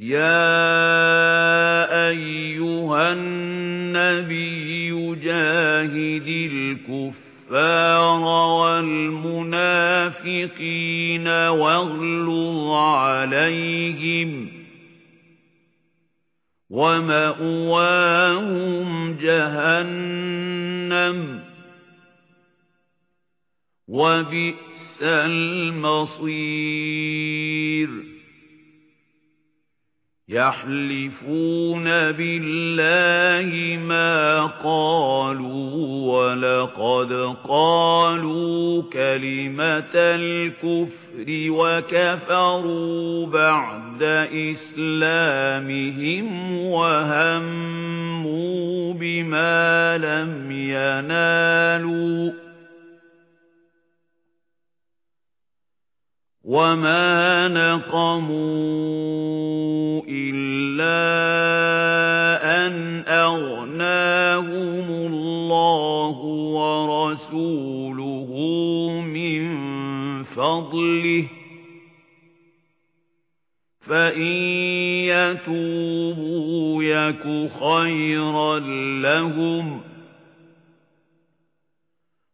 يَا أَيُّهَا النَّبِيُّ جَاهِدِ الْكُفَّارَ وَالْمُنَافِقِينَ وَاغْلُظْ عَلَيْهِمْ وَمَأْوَاهُمْ جَهَنَّمُ وَبِئْسَ الْمَصِيرُ يَحْلِفُونَ بِاللَّهِ مَا قَالُوا وَلَقَدْ قَالُوا كَلِمَةَ الْكُفْرِ وَكَفَرُوا بَعْدَ إِسْلَامِهِمْ وَهَمُّوا بِمَا لَمْ يَنَالُوا وَمَا نَقَمُوا إِلَّا أَن أَغْنَاهُمُ اللَّهُ وَرَسُولُهُ مِن فَضْلِهِ فَإِن يَتُوبُوا يَكُ خَيْرًا لَّهُمْ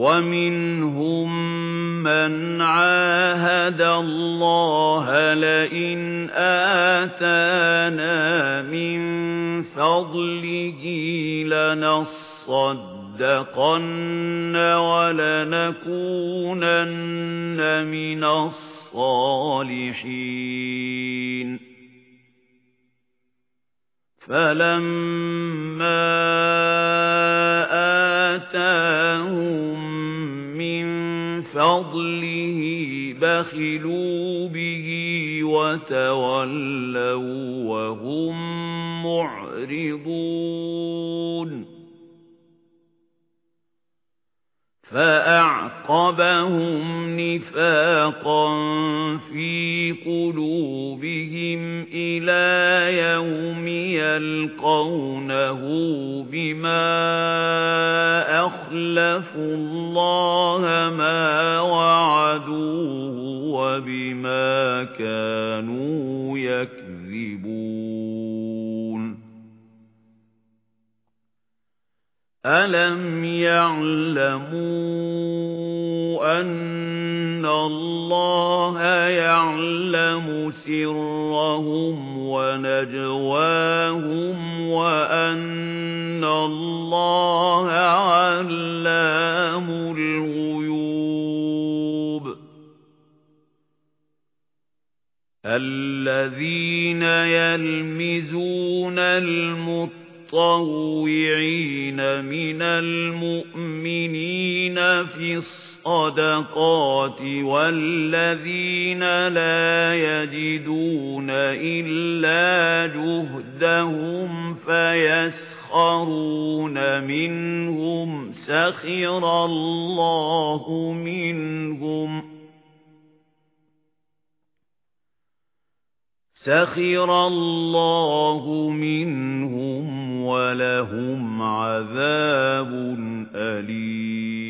وَمِنْهُمْ مَنْ عَاهَدَ اللَّهَ لَئِنْ آتَانَا مِنْ فَضْلِهِ لَنَصَّدَّقَنَّ وَلَنَكُونَنَّ مِنَ الصَّالِحِينَ فَلَمَّا فَضْلِهِ بَخِلُوا بِهِ وَتَوَلَّوْا وَهُمْ مُعْرِضُونَ فَأَعْقَبَهُمْ نِفَاقًا فِي قُلُوبِهِمْ إِلَى يَوْمِ يَلْقَوْنَهُ بِمَا أَخْلَفُوا اللَّهَ مَا وَعَدُوهُ وَبِمَا كَانُوا يَكْذِبُونَ. أَلَمْ يَعْلَمُوا أَنَّ اللَّهَ يَعْلَمُ سِرَّهُمْ وَنَجْوَاهُمْ وَأَنَّ اللَّهَ عَلَّامُ الْغُيُوبِ الَّذِينَ يَلْمِزُونَ الْمُتَّقِينَ الْمُتَطَوِّعِينَ مِنَ الْمُؤْمِنِينَ فِي الصَّدَقَاتِ وَالَّذِينَ لَا يَجِدُونَ إِلَّا جُهْدَهُمْ فَيَسْخَرُونَ مِنْهُمْ سَخِرَ اللَّهُ مِنْهُمْ سَخِرَ اللَّهُ مِنْهُمْ وَلَهُمْ عَذَابٌ أَلِيمٌ.